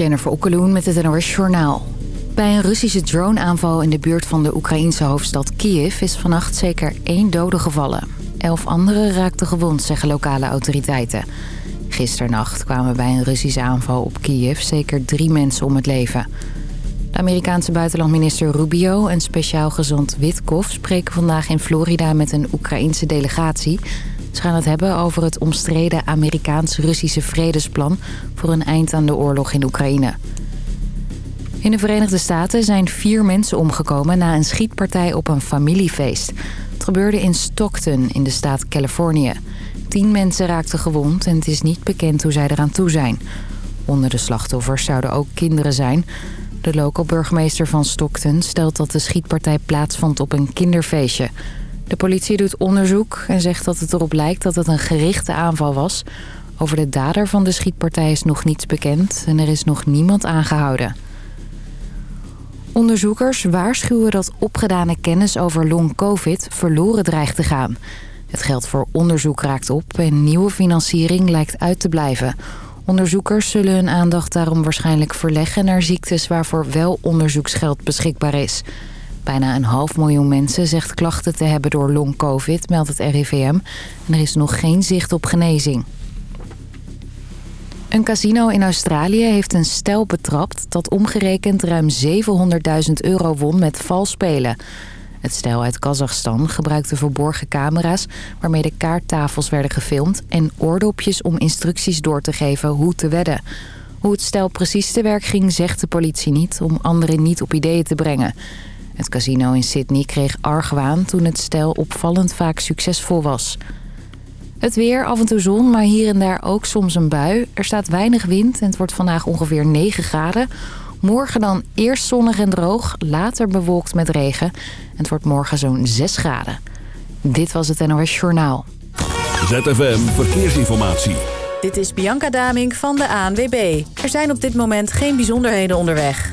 Jennifer Okkeloen met het NOS Journaal. Bij een Russische droneaanval in de buurt van de Oekraïense hoofdstad Kiev... is vannacht zeker één dode gevallen. Elf anderen raakten gewond, zeggen lokale autoriteiten. Gisternacht kwamen bij een Russische aanval op Kiev zeker drie mensen om het leven. De Amerikaanse buitenlandminister Rubio en speciaal gezant Witkoff... spreken vandaag in Florida met een Oekraïense delegatie... Ze gaan het hebben over het omstreden Amerikaans-Russische vredesplan... voor een eind aan de oorlog in Oekraïne. In de Verenigde Staten zijn vier mensen omgekomen... na een schietpartij op een familiefeest. Het gebeurde in Stockton in de staat Californië. Tien mensen raakten gewond en het is niet bekend hoe zij eraan toe zijn. Onder de slachtoffers zouden ook kinderen zijn... De local burgemeester van Stockton stelt dat de schietpartij plaatsvond op een kinderfeestje. De politie doet onderzoek en zegt dat het erop lijkt dat het een gerichte aanval was. Over de dader van de schietpartij is nog niets bekend en er is nog niemand aangehouden. Onderzoekers waarschuwen dat opgedane kennis over long-covid verloren dreigt te gaan. Het geld voor onderzoek raakt op en nieuwe financiering lijkt uit te blijven. Onderzoekers zullen hun aandacht daarom waarschijnlijk verleggen naar ziektes waarvoor wel onderzoeksgeld beschikbaar is. Bijna een half miljoen mensen zegt klachten te hebben door long-covid, meldt het RIVM. En er is nog geen zicht op genezing. Een casino in Australië heeft een stel betrapt dat omgerekend ruim 700.000 euro won met vals spelen. Het stel uit Kazachstan gebruikte verborgen camera's waarmee de kaarttafels werden gefilmd... en oordopjes om instructies door te geven hoe te wedden. Hoe het stel precies te werk ging zegt de politie niet om anderen niet op ideeën te brengen. Het casino in Sydney kreeg argwaan toen het stel opvallend vaak succesvol was. Het weer, af en toe zon, maar hier en daar ook soms een bui. Er staat weinig wind en het wordt vandaag ongeveer 9 graden. Morgen dan eerst zonnig en droog, later bewolkt met regen. En het wordt morgen zo'n 6 graden. Dit was het NOS Journaal. ZFM Verkeersinformatie. Dit is Bianca Daming van de ANWB. Er zijn op dit moment geen bijzonderheden onderweg.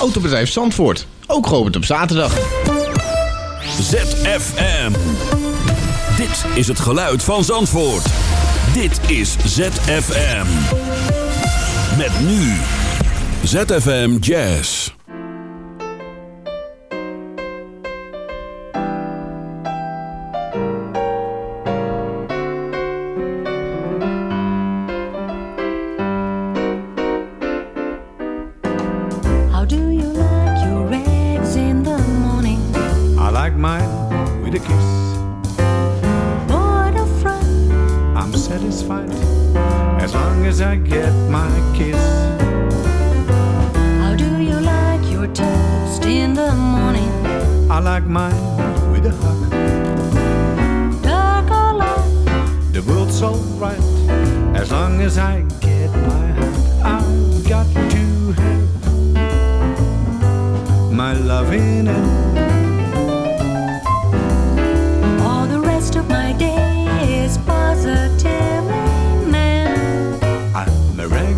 Autobedrijf Zandvoort, ook geopend op zaterdag. ZFM. Dit is het geluid van Zandvoort. Dit is ZFM. Met nu. ZFM Jazz.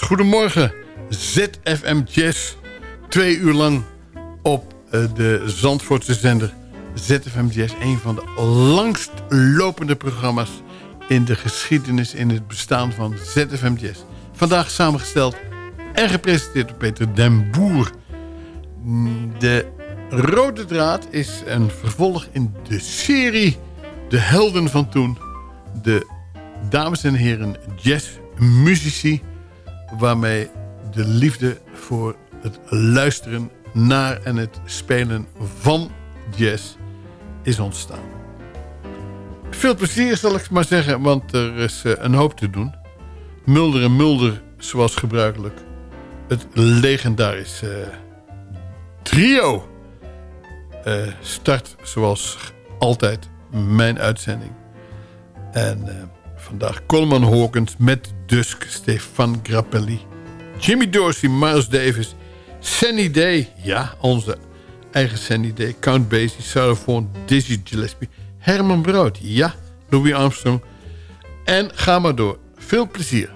Goedemorgen. ZFM Jazz, twee uur lang op eh, de Zandvoortse zender. ZFM Jazz, een van de langst lopende programma's... in de geschiedenis, in het bestaan van ZFM Jazz. Vandaag samengesteld en gepresenteerd door Peter den Boer. De rode draad is een vervolg in de serie De Helden van Toen... de dames en heren jazzmuzici... waarmee de liefde voor het luisteren naar en het spelen van jazz is ontstaan. Veel plezier zal ik maar zeggen, want er is eh, een hoop te doen. Mulder en Mulder, zoals gebruikelijk. Het legendarische uh, trio uh, start zoals altijd mijn uitzending. En vandaag Coleman Hawkins met Dusk, Stefan Grappelli... Jimmy Dorsey, Miles Davis, Sunny Day... ja, onze eigen Sunny Day... Count Basie, Sarah Vaughan, Dizzy Gillespie... Herman Brood, ja, Louis Armstrong... en ga maar door. Veel plezier.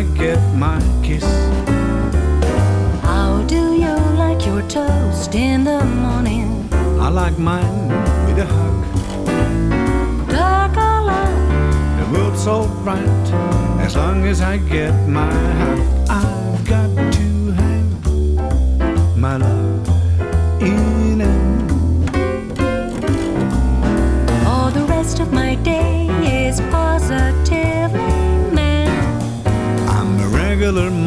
I get my kiss. How do you like your toast in the morning? I like mine with a hug. Dark or light? The world's so bright as long as I get my hug.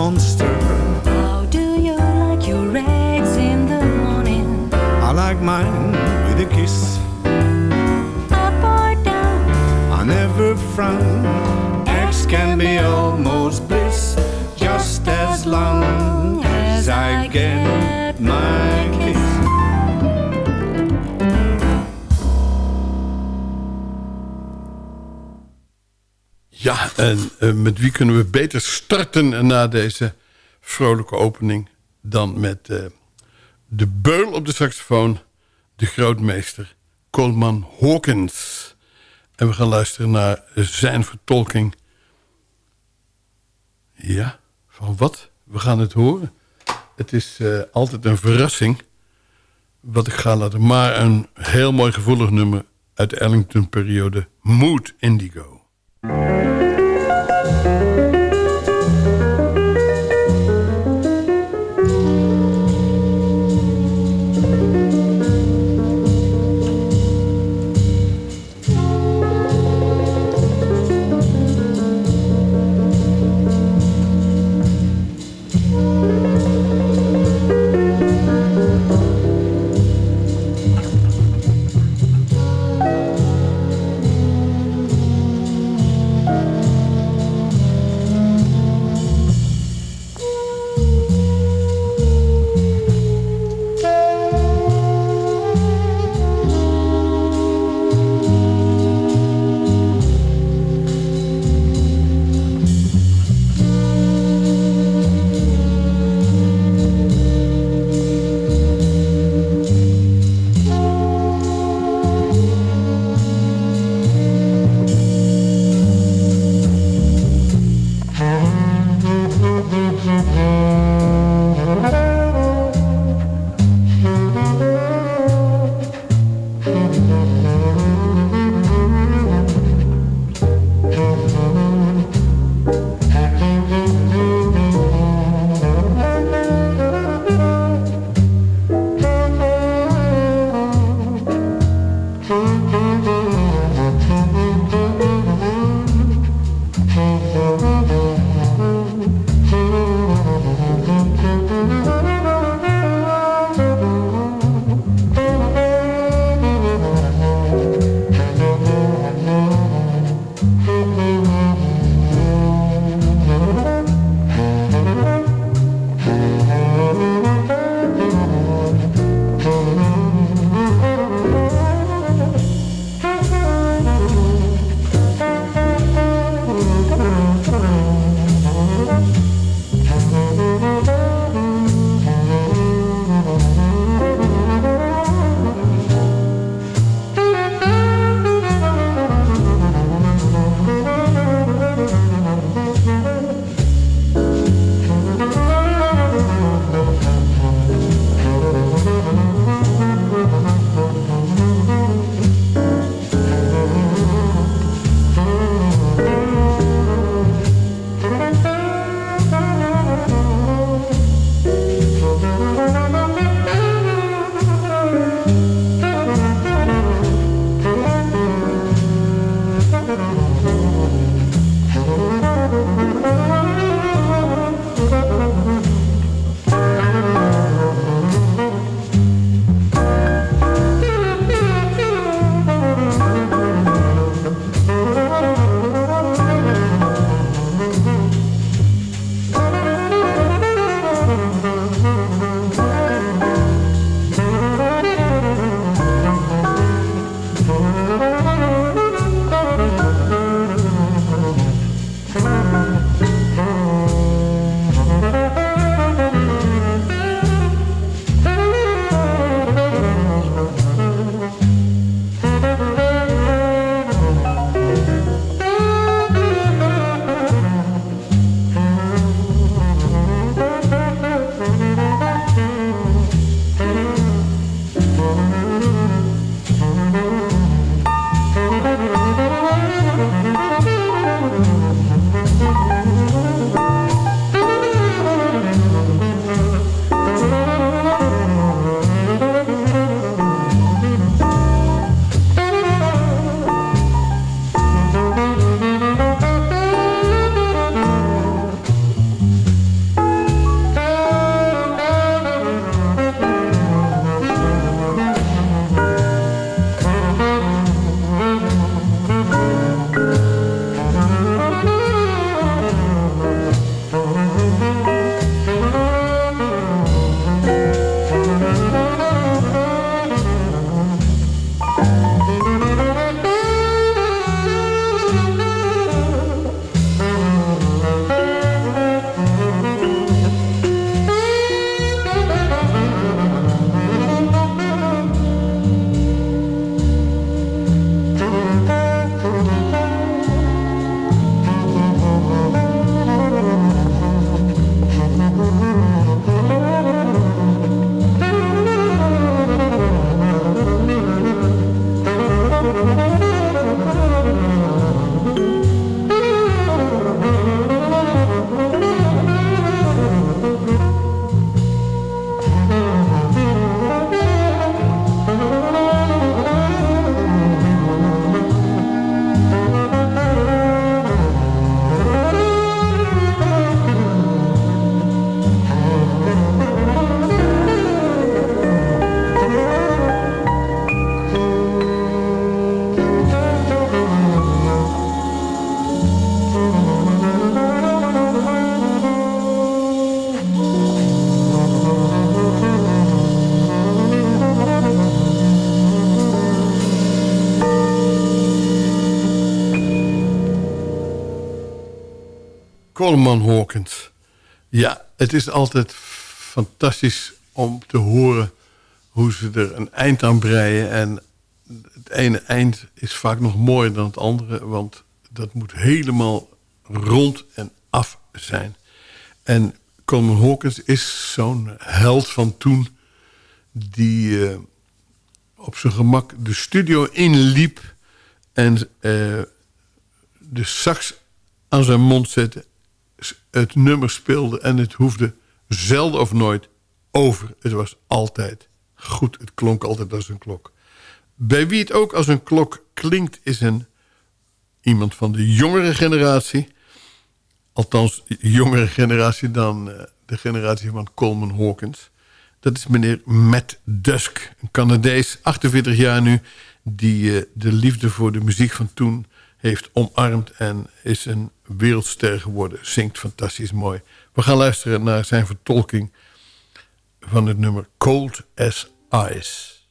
Monster. How do you like your eggs in the morning? I like mine with a kiss. Up or down? I never frown. X can be almost en eh, met wie kunnen we beter starten na deze vrolijke opening... dan met eh, de beul op de saxofoon, de grootmeester Coleman Hawkins. En we gaan luisteren naar zijn vertolking. Ja, van wat? We gaan het horen. Het is eh, altijd een verrassing wat ik ga laten. Maar een heel mooi gevoelig nummer uit de Ellington-periode... Mood Indigo. Coleman Hawkins. Ja, het is altijd fantastisch om te horen hoe ze er een eind aan breien. En het ene eind is vaak nog mooier dan het andere, want dat moet helemaal rond en af zijn. En Coleman Hawkins is zo'n held van toen die eh, op zijn gemak de studio inliep en uh, de sax aan zijn mond zette, het nummer speelde en het hoefde zelden of nooit over. Het was altijd goed. Het klonk altijd als een klok. Bij wie het ook als een klok klinkt is een iemand van de jongere generatie. Althans, jongere generatie dan uh, de generatie van Coleman Hawkins. Dat is meneer Matt Dusk, een Canadees, 48 jaar nu... die uh, de liefde voor de muziek van toen heeft omarmd... en is een wereldster geworden. Zingt fantastisch mooi. We gaan luisteren naar zijn vertolking van het nummer Cold as Ice.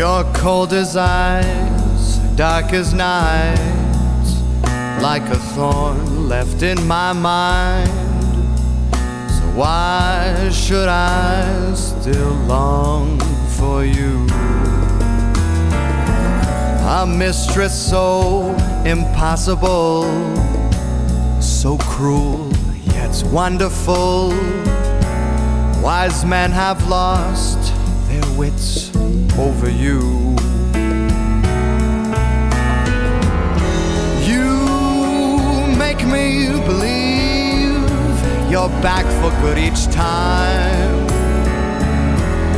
You're cold as ice, dark as night, like a thorn left in my mind. So why should I still long for you? A mistress so impossible, so cruel yet wonderful. Wise men have lost their wits over you. You make me believe you're back for good each time.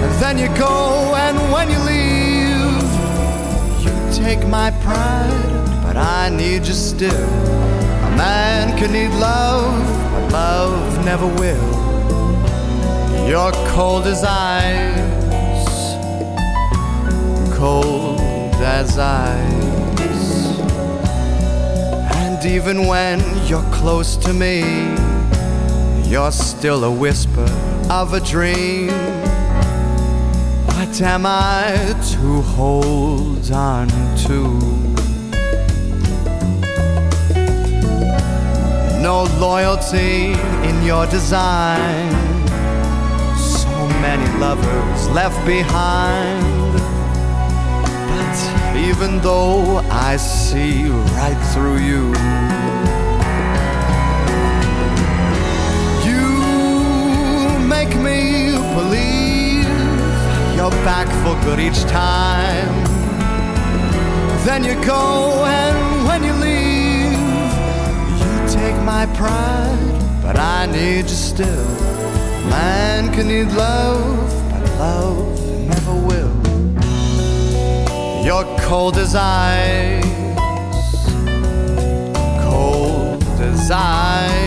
And then you go, and when you leave, you take my pride, but I need you still. A man can need love, but love never will. You're cold as ice cold as ice. And even when you're close to me, you're still a whisper of a dream. What am I to hold on to? No loyalty in your design. So many lovers left behind even though I see right through you. You make me believe you're back for good each time. Then you go, and when you leave, you take my pride, but I need you still. Man can need love, but love. You're cold as ice, cold as ice.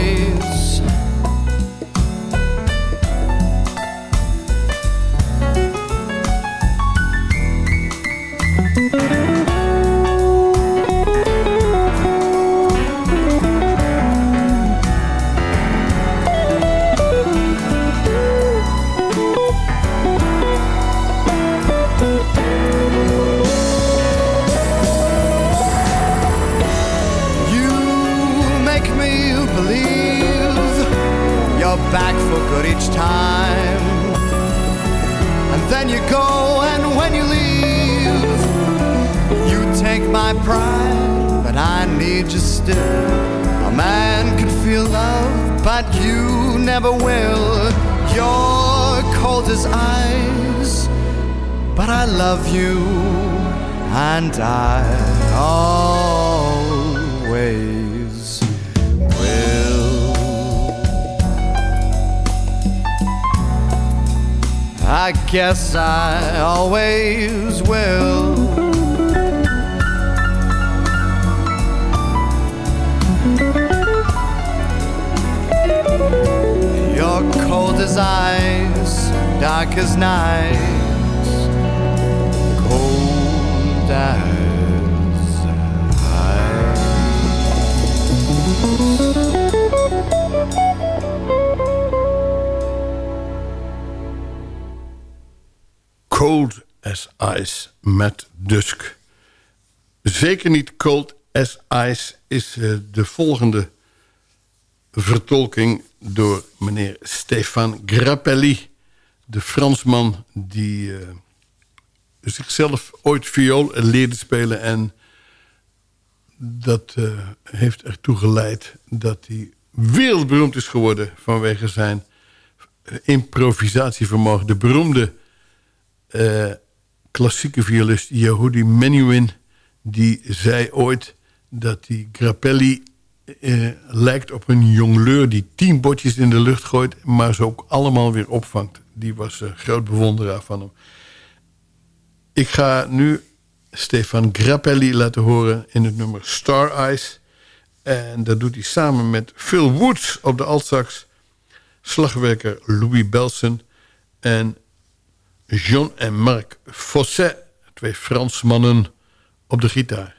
You still. A man can feel love, but you never will. You're cold as ice, but I love you, and I always. Will. I guess I always will. dark as night, cold as ice. Met Dusk. Zeker niet Cold as Ice is eh, de volgende vertolking door meneer Stefan Grappelli de Fransman die eh, zichzelf ooit viool leerde spelen... en dat uh, heeft ertoe geleid dat hij wereldberoemd is geworden... vanwege zijn improvisatievermogen. De beroemde klassieke violist Yehudi Menuhin... die zei ooit dat die Grappelli lijkt op een jongleur... die tien botjes in de lucht gooit, maar ze ook allemaal weer opvangt. Die was een groot bewonderaar van hem. Ik ga nu Stefan Grappelli laten horen in het nummer Star Eyes. En dat doet hij samen met Phil Woods op de altsax... slagwerker Louis Belson en Jean en Marc Fosset, twee Fransmannen, op de gitaar.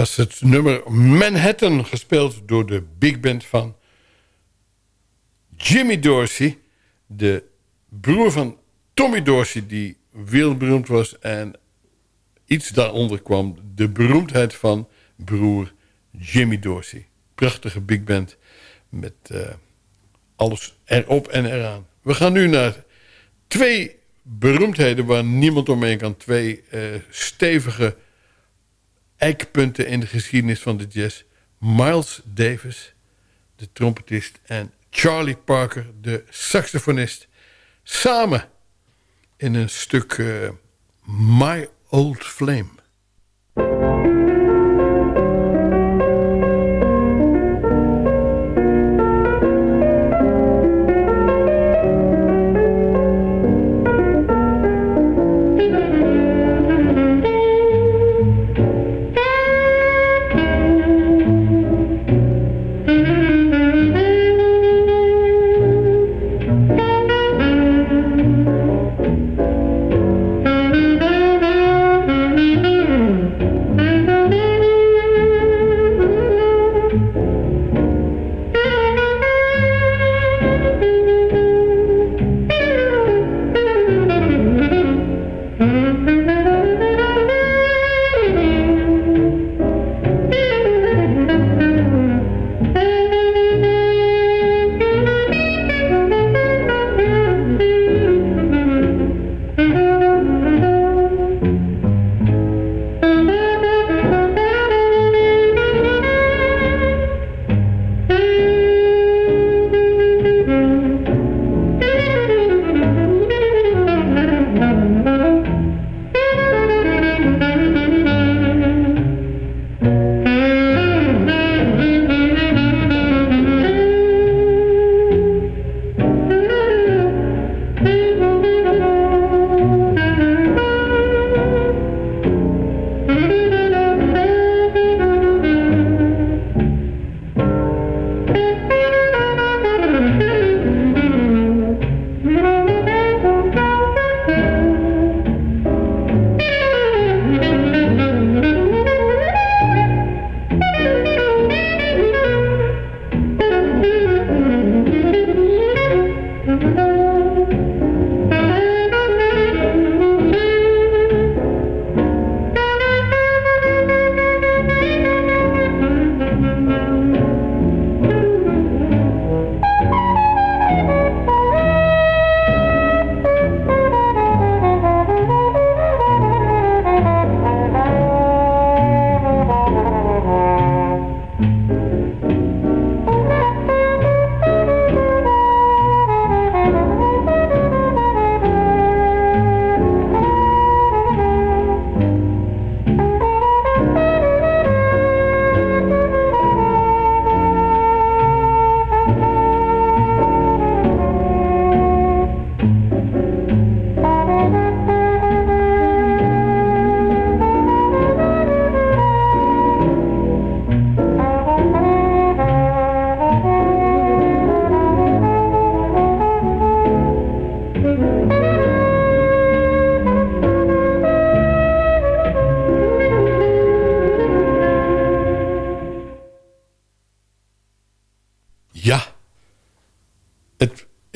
Was het nummer Manhattan, gespeeld door de big band van Jimmy Dorsey. De broer van Tommy Dorsey, die wereldberoemd was. En iets daaronder kwam de beroemdheid van broer Jimmy Dorsey. Prachtige big band met uh, alles erop en eraan. We gaan nu naar twee beroemdheden waar niemand omheen kan. Twee uh, stevige eikpunten in de geschiedenis van de jazz. Miles Davis, de trompetist, en Charlie Parker, de saxofonist. Samen in een stuk uh, My Old Flame.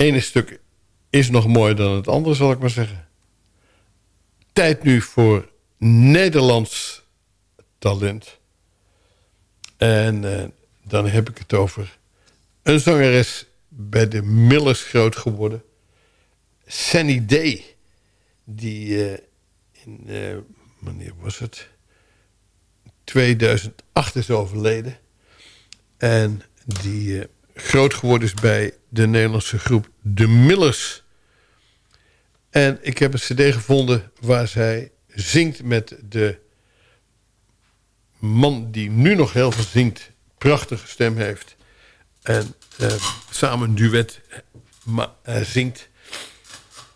Ene stuk is nog mooier dan het andere, zal ik maar zeggen. Tijd nu voor Nederlands talent. En uh, dan heb ik het over een zangeres bij de Millers groot geworden. Sunny Day. Die uh, in, uh, wanneer was het? 2008 is overleden. En die groot geworden is bij de Nederlandse groep De Millers. En ik heb een cd gevonden waar zij zingt met de man die nu nog heel veel zingt. Prachtige stem heeft. En uh, samen een duet uh, zingt.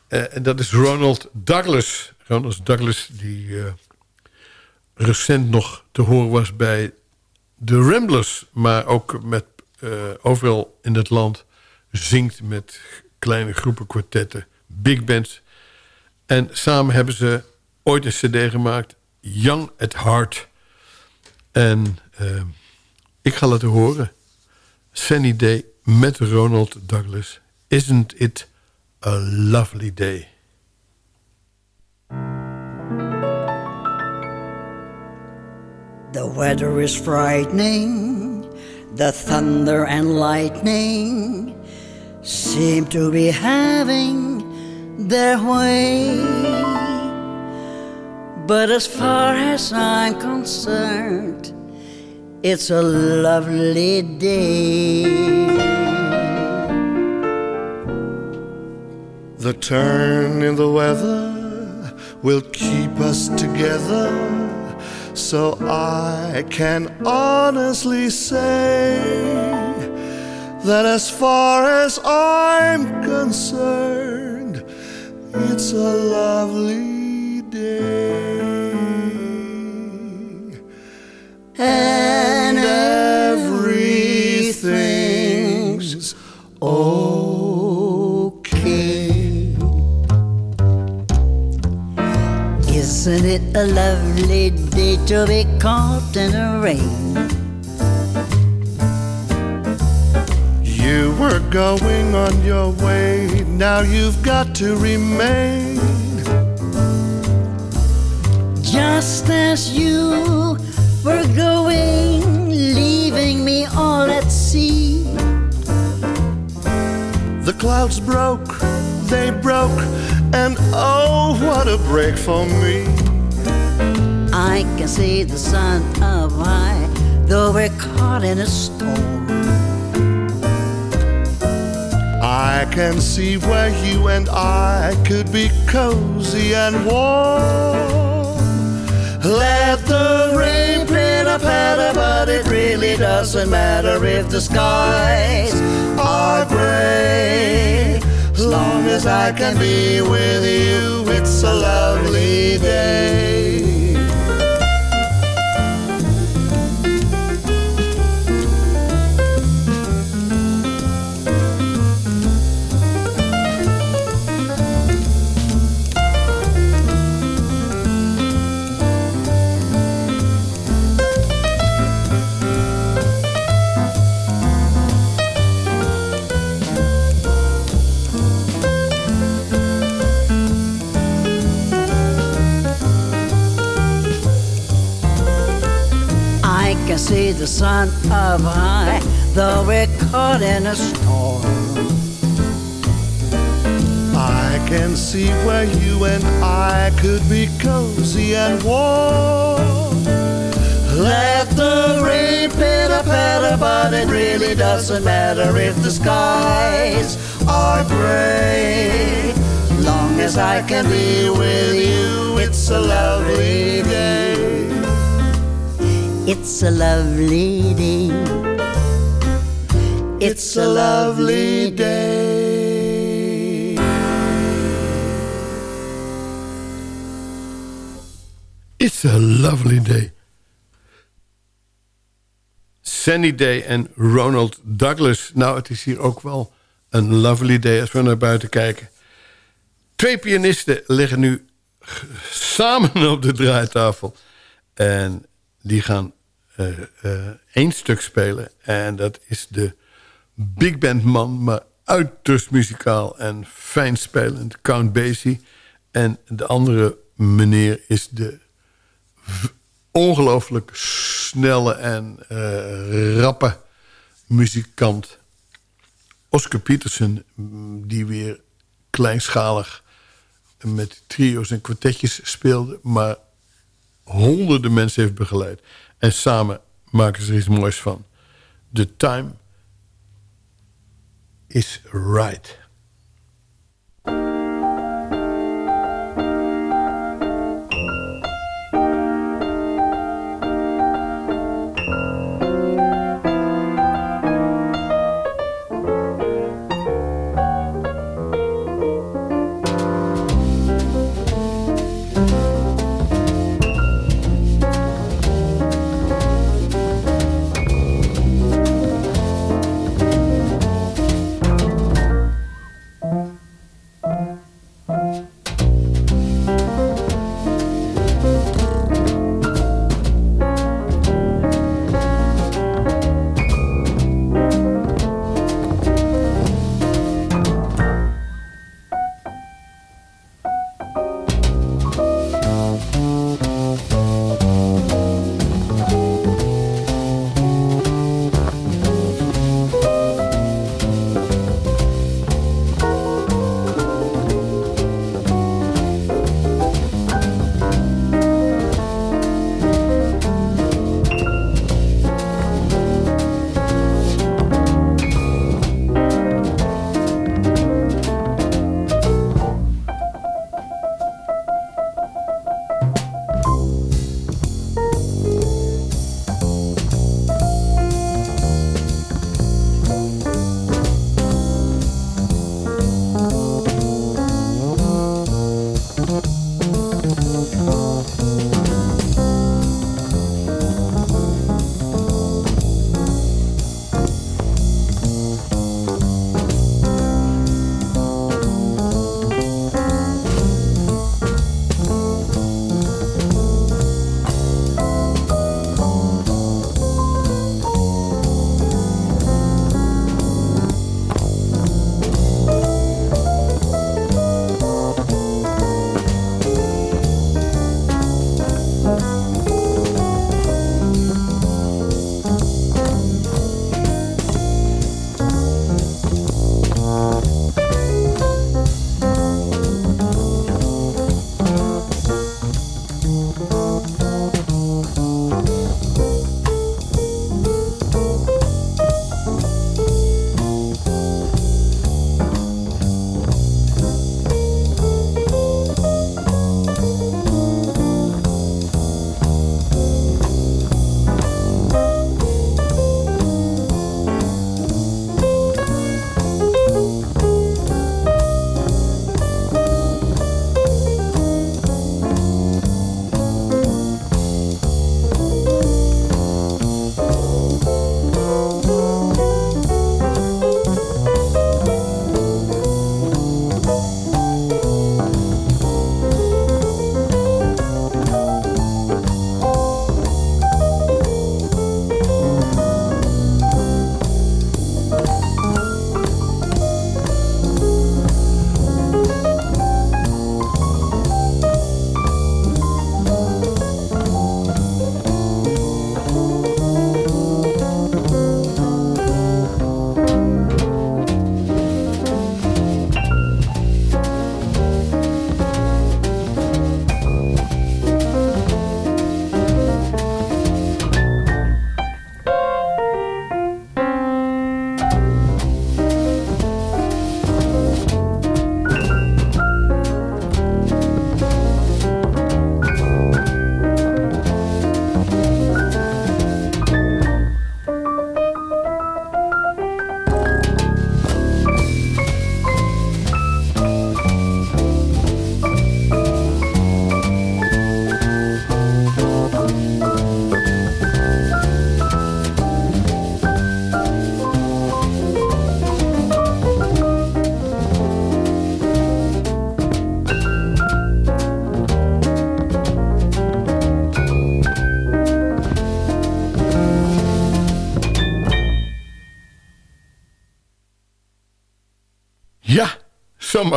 Uh, en dat is Ronald Douglas. Ronald Douglas die recent nog te horen was bij de Ramblers. Maar ook met overal in het land zingt met kleine groepen kwartetten, big bands. En samen hebben ze ooit een cd gemaakt, Young at Heart. En uh, ik ga laten horen. Sunny Day met Ronald Douglas. Isn't it a lovely day? The weather is frightening. The thunder and lightning seem to be having their way. But as far as I'm concerned, it's a lovely day. The turn in the weather will keep us together, so I can honestly say that as far as I'm concerned, it's a lovely day. And everything's. Isn't it a lovely day to be caught in the rain? You were going on your way, now you've got to remain. Just as you were going, leaving me all at sea. The clouds broke, they broke, and oh, what a break for me. I can see the sun up high, though we're caught in a storm. I can see where you and I could be cozy and warm. Let the rain pitter patter, but it really doesn't matter if the skies are gray. As long as I can be with you, it's a lovely day. Sun up high, though we're caught in a storm. I can see where you and I could be cozy and warm. Let the rain pitter patter, but it really doesn't matter if the skies are gray. Long as I can be with you, it's a lovely day. It's a lovely day. It's a lovely day. It's a lovely day. Sunny Day en Ronald Douglas. Nou, het is hier ook wel een lovely day als we naar buiten kijken. Twee pianisten liggen nu samen op de draaitafel. En die gaan één stuk spelen. En dat is de big band man, maar uiterst muzikaal en fijn spelend. Count Basie. En de andere meneer is de ongelooflijk snelle en eh, rappe muzikant Oscar Peterson, mm, die weer kleinschalig met trio's en kwartetjes speelde, maar honderden mensen heeft begeleid. En samen maken ze er iets moois van. The time is right.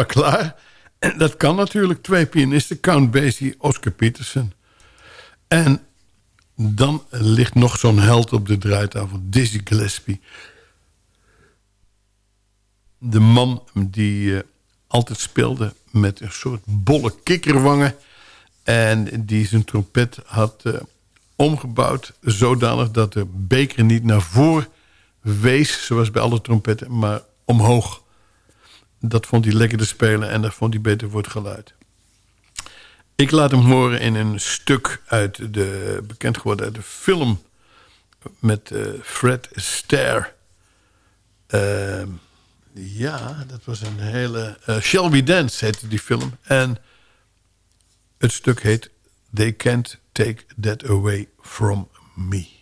Klaar. En dat kan natuurlijk. Twee pianisten, Count Basie, Oscar Peterson. En dan ligt nog zo'n held op de draaitafel, Dizzy Gillespie. De man die uh, altijd speelde met een soort bolle kikkerwangen... en die zijn trompet had uh, omgebouwd zodanig dat de beker niet naar voren wees... zoals bij alle trompetten, maar omhoog. Dat vond hij lekker te spelen en dat vond hij beter voor het geluid. Ik laat hem horen in een stuk uit de, bekend geworden uit de film met uh, Fred Astaire. Uh, ja, dat was een hele... Uh, Shall We Dance heette die film. En het stuk heet They Can't Take That Away From Me.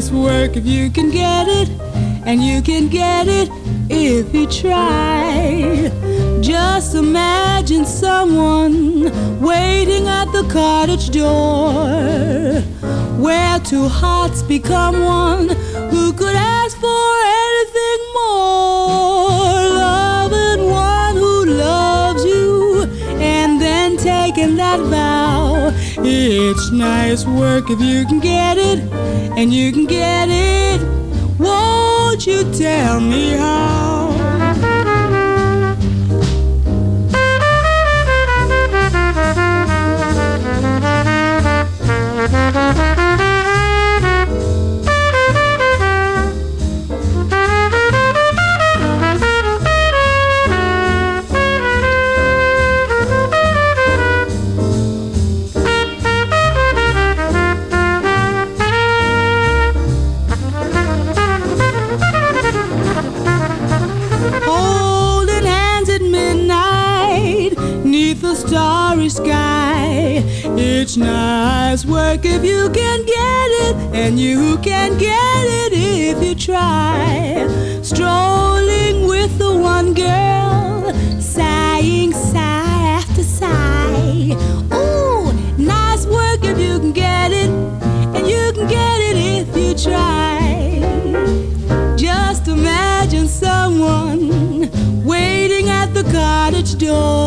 Nice work if you can get it, and you can get it if you try. Just imagine someone waiting at the cottage door, where two hearts become one. Who could ask for anything more? Loving one who loves you, and then taking that vow. It's nice work if you can get it, and you can get it. Won't you tell me how? Sky. It's nice work if you can get it, and you can get it if you try. Strolling with the one girl, sighing sigh after sigh. Ooh, nice work if you can get it, and you can get it if you try. Just imagine someone waiting at the cottage door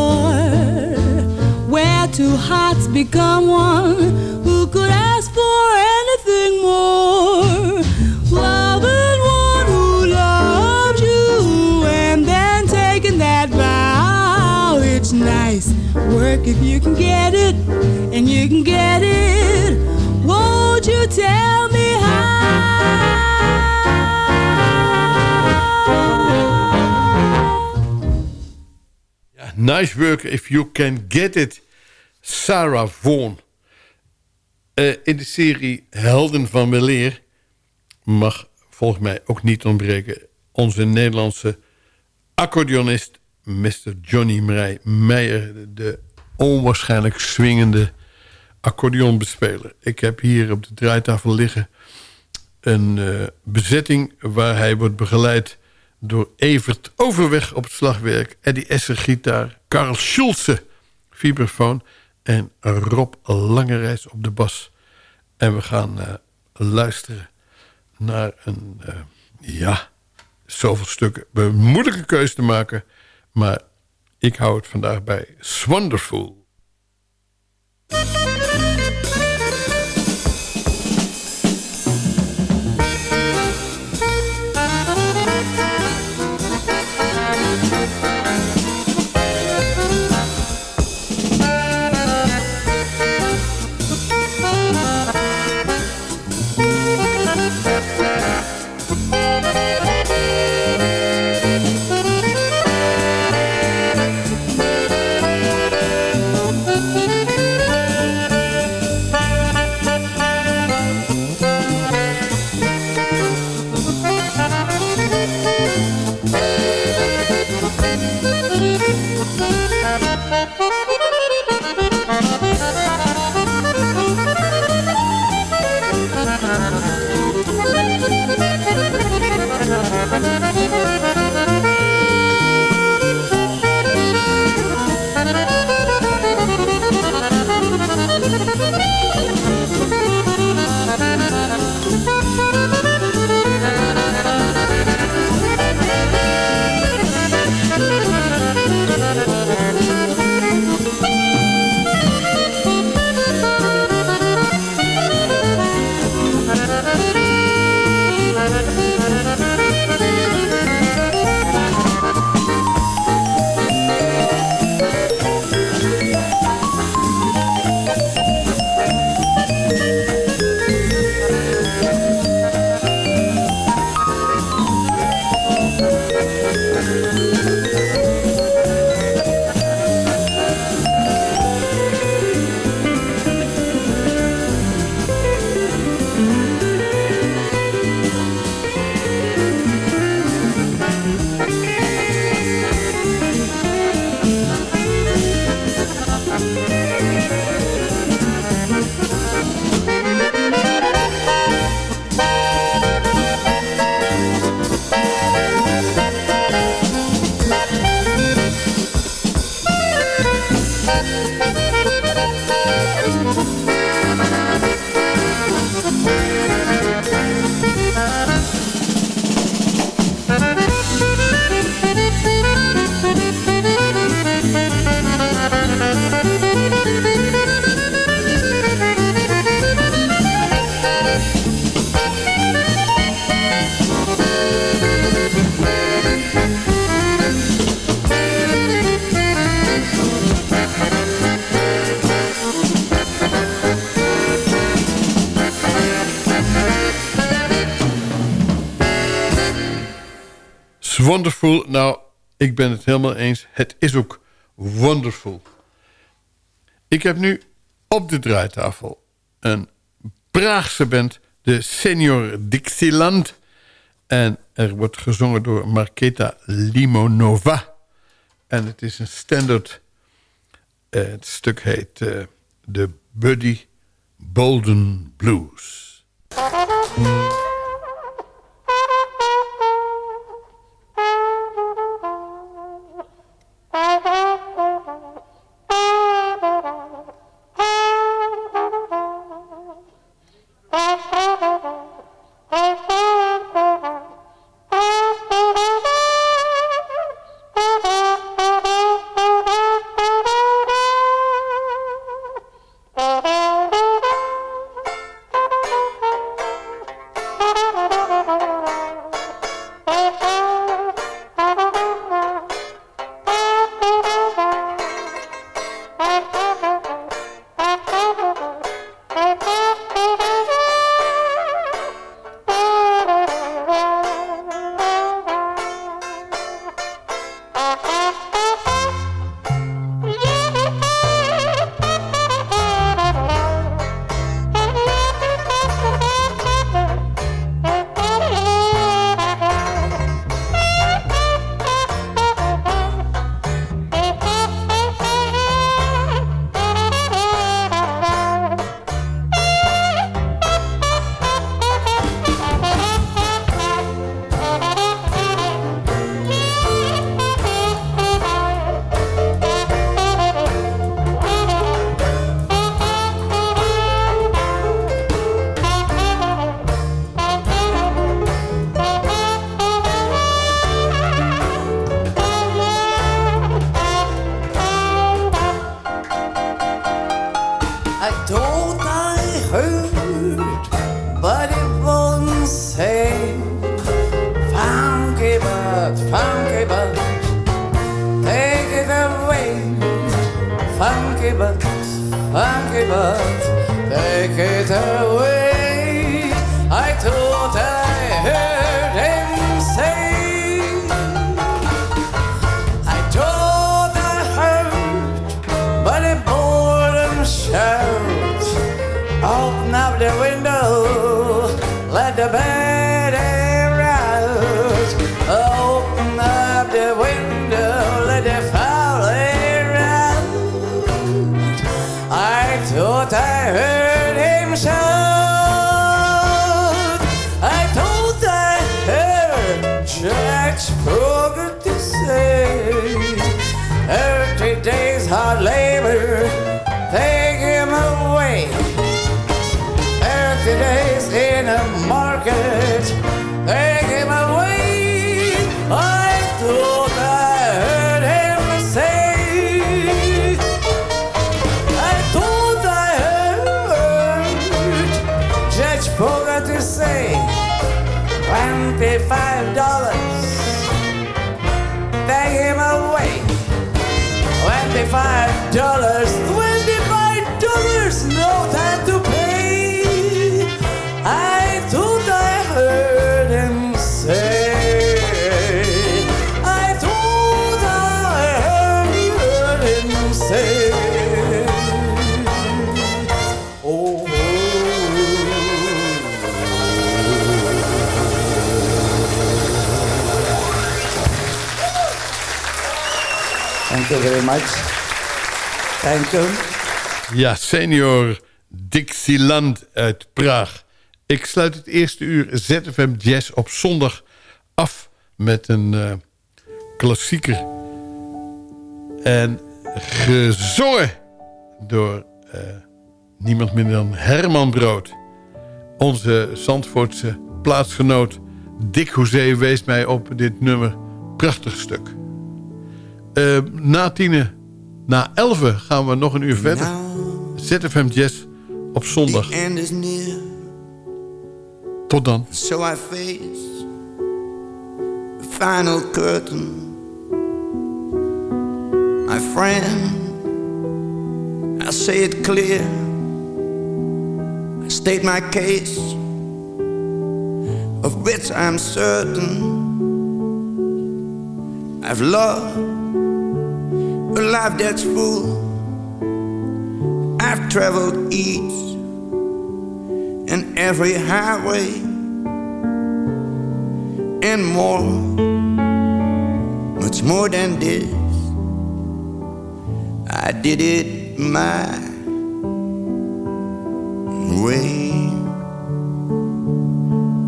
two hearts become one. Who could ask for anything more? Loving one who loves you and then taking that vow. It's nice work if you can get it, and you can get it. Won't you tell me Ja, nice work if you can get it. Sarah Vaughan. Eh, in de serie Helden van Weleer mag volgens mij ook niet ontbreken... onze Nederlandse accordeonist Mr. Johnny Meijer... de onwaarschijnlijk swingende accordeonbespeler. Ik heb hier op de draaitafel liggen een eh, bezetting... waar hij wordt begeleid door Evert Overweg op het slagwerk... Eddie Esser gitaar, Karl Schulze vibrafoon... en Rob Langerijs op de bas. En we gaan eh, luisteren naar een... eh, ja, zoveel stukken. We moeilijke keuze te maken... maar ik hou het vandaag bij Wonderful. Het helemaal eens. Het is ook wonderful. Ik heb nu op de draaitafel een Praagse band, de Senior Dixieland. En er wordt gezongen door Marketa Limonova. En het is een standard. Uh, het stuk heet uh, The Buddy Bolden Blues. wish $25, $25, no time to pay. I thought I heard him say, I thought I heard him say, Oh. Thank you very much. You. Ja, senior Dixieland uit Praag. Ik sluit het eerste uur ZFM Jazz op zondag af met een uh, klassieker. En gezongen door uh, niemand minder dan Herman Brood. Onze Zandvoortse plaatsgenoot Dick Hoezee wees mij op dit nummer. Prachtig stuk. Uh, na tienen, na elven gaan we nog een uur verder. ZFM Jazz op zondag. Tot dan. So I face the final curtain. My friend, I say it clear. I state my case, of which I'm certain. I've loved a life that's full. I've traveled each and every highway and more, much more than this. I did it my way.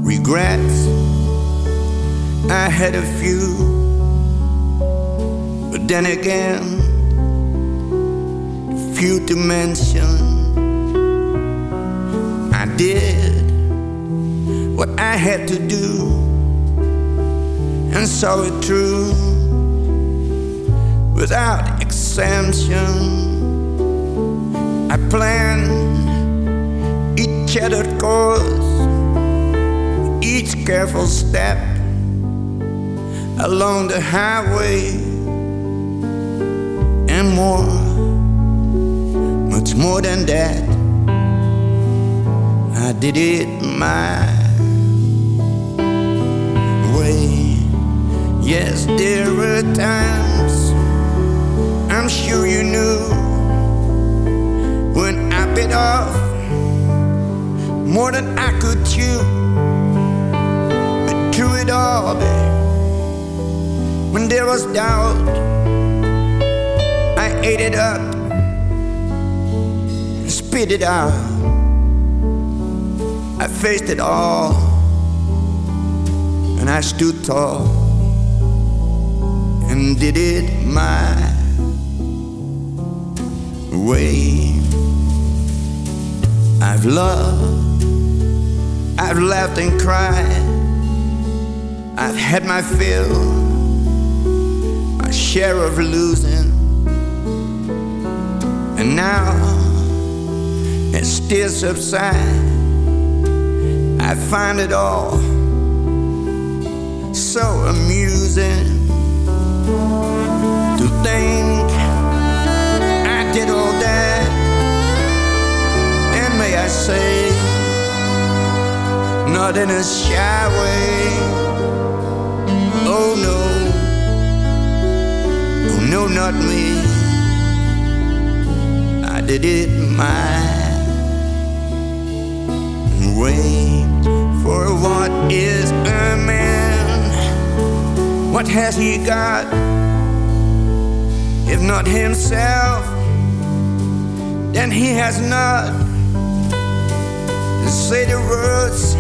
Regrets, I had a few, but then again, few to mention. I did what I had to do and saw it through without exemption. I planned each shattered course, each careful step along the highway, and more, much more than that. I did it my way. Yes, there were times I'm sure you knew when I bit off more than I could chew. But through it all, babe, when there was doubt, ate it up and spit it out. I faced it all and I stood tall and did it my way. I've loved, I've laughed and cried, I've had my fill, my share of losing, and now it still subsides. I find it all so amusing to think I did all that, and may I say, not in a shy way. Oh no, oh no, not me. Did it my way. For what is a man? What has he got? If not himself, then he has not to say the words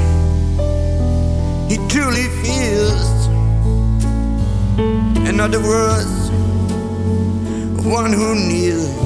he truly feels. In other words, one who kneels.